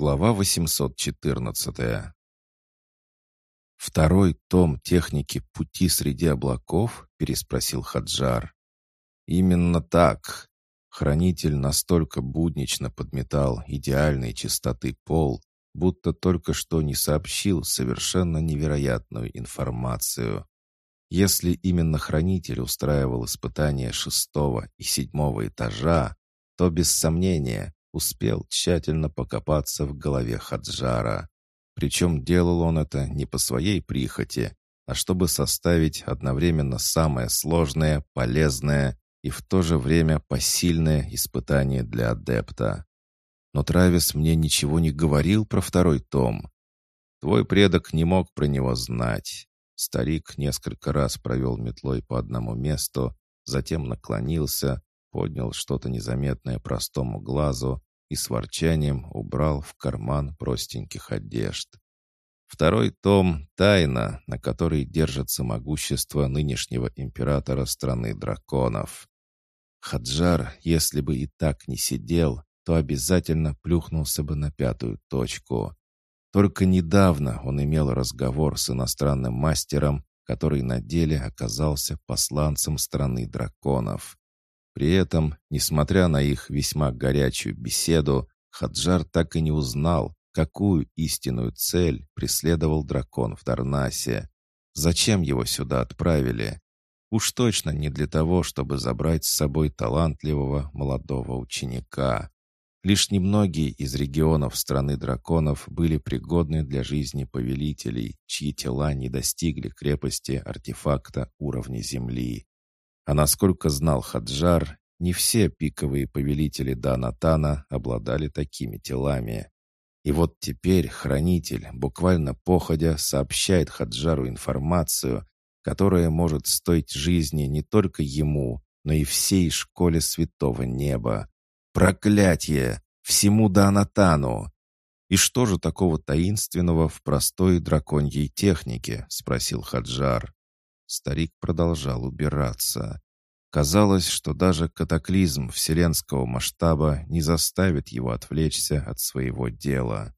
Глава 814 «Второй том техники «Пути среди облаков»?» — переспросил Хаджар. «Именно так. Хранитель настолько буднично подметал идеальной чистоты пол, будто только что не сообщил совершенно невероятную информацию. Если именно хранитель устраивал испытания шестого и седьмого этажа, то, без сомнения, успел тщательно покопаться в голове Хаджара. Причем делал он это не по своей прихоти, а чтобы составить одновременно самое сложное, полезное и в то же время посильное испытание для адепта. Но Травис мне ничего не говорил про второй том. Твой предок не мог про него знать. Старик несколько раз провел метлой по одному месту, затем наклонился, поднял что-то незаметное простому глазу и с ворчанием убрал в карман простеньких одежд. Второй том — тайна, на которой держится могущество нынешнего императора страны драконов. Хаджар, если бы и так не сидел, то обязательно плюхнулся бы на пятую точку. Только недавно он имел разговор с иностранным мастером, который на деле оказался посланцем страны драконов. При этом, несмотря на их весьма горячую беседу, Хаджар так и не узнал, какую истинную цель преследовал дракон в Дарнасе. Зачем его сюда отправили? Уж точно не для того, чтобы забрать с собой талантливого молодого ученика. Лишь немногие из регионов страны драконов были пригодны для жизни повелителей, чьи тела не достигли крепости артефакта уровня Земли. А насколько знал Хаджар, не все пиковые повелители Данатана обладали такими телами. И вот теперь хранитель, буквально походя, сообщает Хаджару информацию, которая может стоить жизни не только ему, но и всей школе святого неба. Проклятье! Всему Данатану! «И что же такого таинственного в простой драконьей технике?» — спросил Хаджар. Старик продолжал убираться. Казалось, что даже катаклизм вселенского масштаба не заставит его отвлечься от своего дела.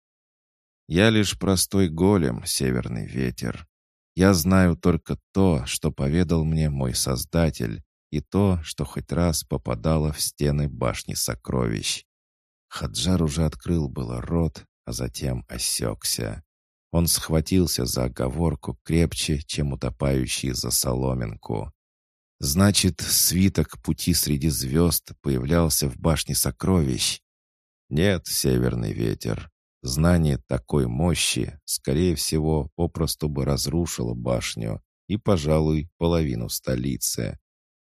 «Я лишь простой голем, северный ветер. Я знаю только то, что поведал мне мой Создатель, и то, что хоть раз попадало в стены башни сокровищ». Хаджар уже открыл было рот, а затем осекся. Он схватился за оговорку крепче, чем утопающий за соломинку. Значит, свиток пути среди звезд появлялся в башне сокровищ. Нет, северный ветер. Знание такой мощи, скорее всего, попросту бы разрушило башню и, пожалуй, половину столицы.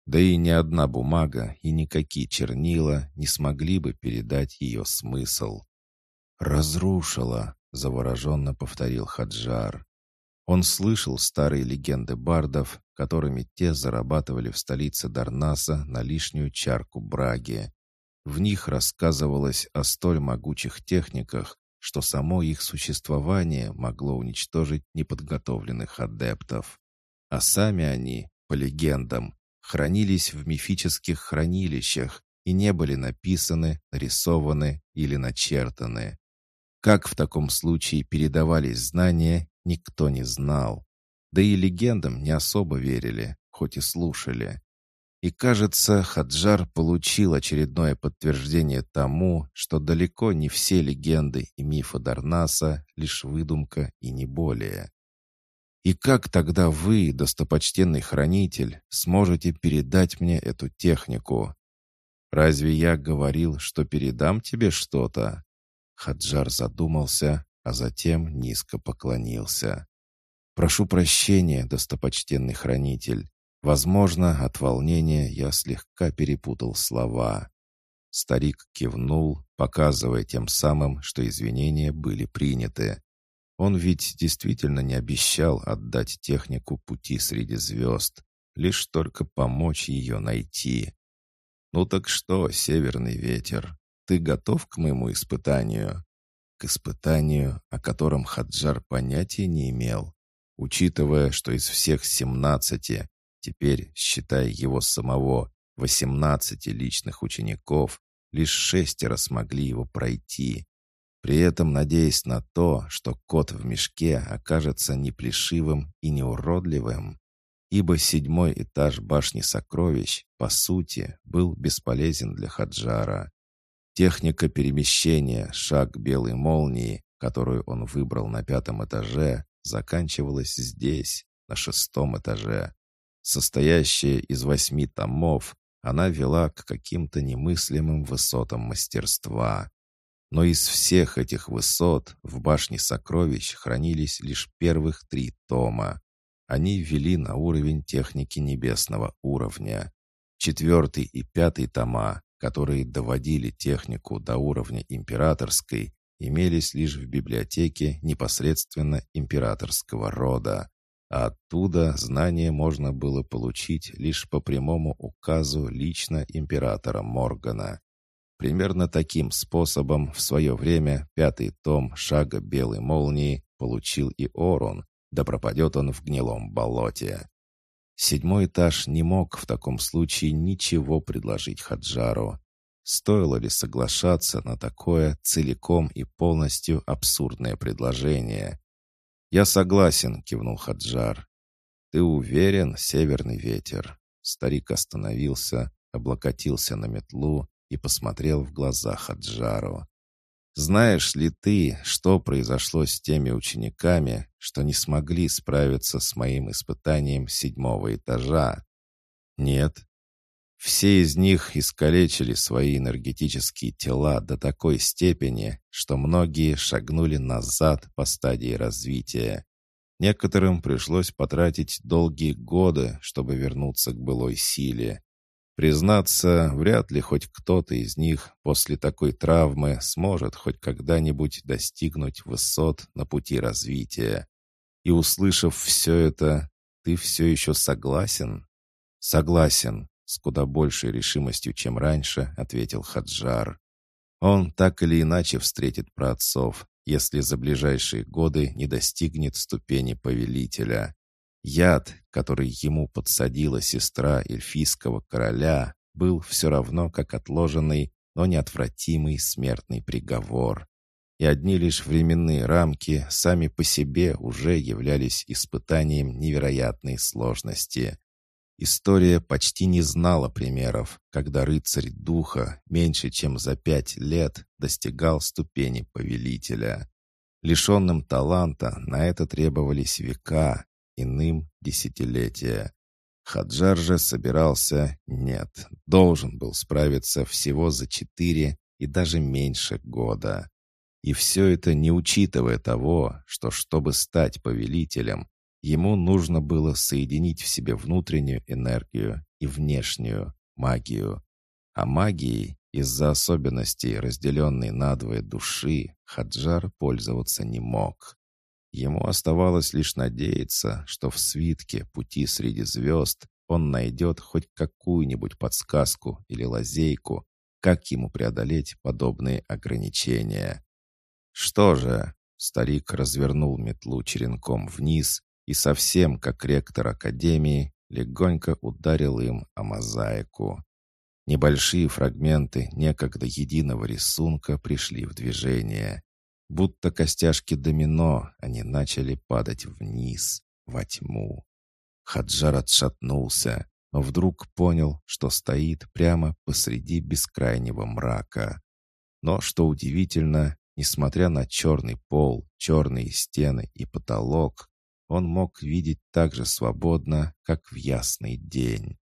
Да и ни одна бумага и никакие чернила не смогли бы передать ее смысл. «Разрушила», завороженно повторил Хаджар. Он слышал старые легенды бардов, которыми те зарабатывали в столице Дарнаса на лишнюю чарку браги. В них рассказывалось о столь могучих техниках, что само их существование могло уничтожить неподготовленных адептов. А сами они, по легендам, хранились в мифических хранилищах и не были написаны, нарисованы или начертаны. Как в таком случае передавались знания, никто не знал. Да и легендам не особо верили, хоть и слушали. И кажется, Хаджар получил очередное подтверждение тому, что далеко не все легенды и мифы Дарнаса — лишь выдумка и не более. И как тогда вы, достопочтенный хранитель, сможете передать мне эту технику? Разве я говорил, что передам тебе что-то? Хаджар задумался, а затем низко поклонился. «Прошу прощения, достопочтенный хранитель. Возможно, от волнения я слегка перепутал слова». Старик кивнул, показывая тем самым, что извинения были приняты. Он ведь действительно не обещал отдать технику пути среди звезд, лишь только помочь ее найти. «Ну так что, северный ветер, ты готов к моему испытанию?» Испытанию, о котором Хаджар понятия не имел, учитывая, что из всех семнадцати, теперь, считая его самого, восемнадцати личных учеников, лишь шестеро смогли его пройти. при этом надеясь на то, что кот в мешке окажется не плешивым и не уродливым, ибо седьмой этаж башни сокровищ, по сути, был бесполезен для Хаджара. Техника перемещения «Шаг белой молнии», которую он выбрал на пятом этаже, заканчивалась здесь, на шестом этаже. Состоящая из восьми томов, она вела к каким-то немыслимым высотам мастерства. Но из всех этих высот в башне сокровищ хранились лишь первых три тома. Они ввели на уровень техники небесного уровня. Четвертый и пятый тома, которые доводили технику до уровня императорской, имелись лишь в библиотеке непосредственно императорского рода, а оттуда знания можно было получить лишь по прямому указу лично императора Моргана. Примерно таким способом в свое время пятый том «Шага белой молнии» получил и Орон, да пропадет он в гнилом болоте. Седьмой этаж не мог в таком случае ничего предложить Хаджару. Стоило ли соглашаться на такое целиком и полностью абсурдное предложение? «Я согласен», — кивнул Хаджар. «Ты уверен, северный ветер?» Старик остановился, облокотился на метлу и посмотрел в глаза Хаджару. Знаешь ли ты, что произошло с теми учениками, что не смогли справиться с моим испытанием седьмого этажа? Нет. Все из них искалечили свои энергетические тела до такой степени, что многие шагнули назад по стадии развития. Некоторым пришлось потратить долгие годы, чтобы вернуться к былой силе. Признаться, вряд ли хоть кто-то из них после такой травмы сможет хоть когда-нибудь достигнуть высот на пути развития. И услышав все это, ты все еще согласен? Согласен, с куда большей решимостью, чем раньше, ответил Хаджар. Он так или иначе встретит праотцов, если за ближайшие годы не достигнет ступени повелителя. Яд, который ему подсадила сестра эльфийского короля, был все равно как отложенный, но неотвратимый смертный приговор. И одни лишь временные рамки сами по себе уже являлись испытанием невероятной сложности. История почти не знала примеров, когда рыцарь духа меньше чем за пять лет достигал ступени повелителя. Лишенным таланта на это требовались века, иным десятилетия. Хаджар же собирался, нет, должен был справиться всего за четыре и даже меньше года. И все это не учитывая того, что чтобы стать повелителем, ему нужно было соединить в себе внутреннюю энергию и внешнюю магию. А магией, из-за особенностей разделенной надвое души, Хаджар пользоваться не мог. Ему оставалось лишь надеяться, что в свитке «Пути среди звезд» он найдет хоть какую-нибудь подсказку или лазейку, как ему преодолеть подобные ограничения. Что же, старик развернул метлу черенком вниз и совсем как ректор Академии легонько ударил им о мозаику. Небольшие фрагменты некогда единого рисунка пришли в движение. Будто костяшки домино, они начали падать вниз, во тьму. Хаджар отшатнулся, но вдруг понял, что стоит прямо посреди бескрайнего мрака. Но, что удивительно, несмотря на черный пол, черные стены и потолок, он мог видеть так же свободно, как в ясный день.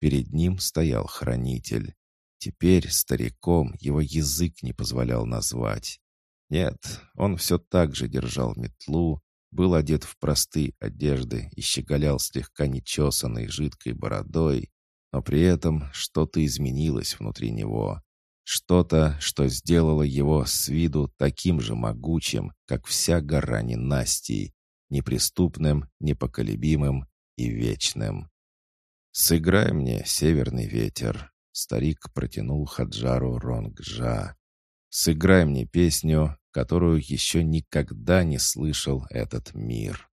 Перед ним стоял хранитель. Теперь стариком его язык не позволял назвать. Нет, он все так же держал метлу, был одет в простые одежды и щеголял слегка нечесанной жидкой бородой, но при этом что-то изменилось внутри него. Что-то, что сделало его с виду таким же могучим, как вся гора ненастий, неприступным, непоколебимым и вечным. «Сыграй мне, северный ветер», — старик протянул Хаджару Ронгжа. «Сыграй мне песню, которую еще никогда не слышал этот мир.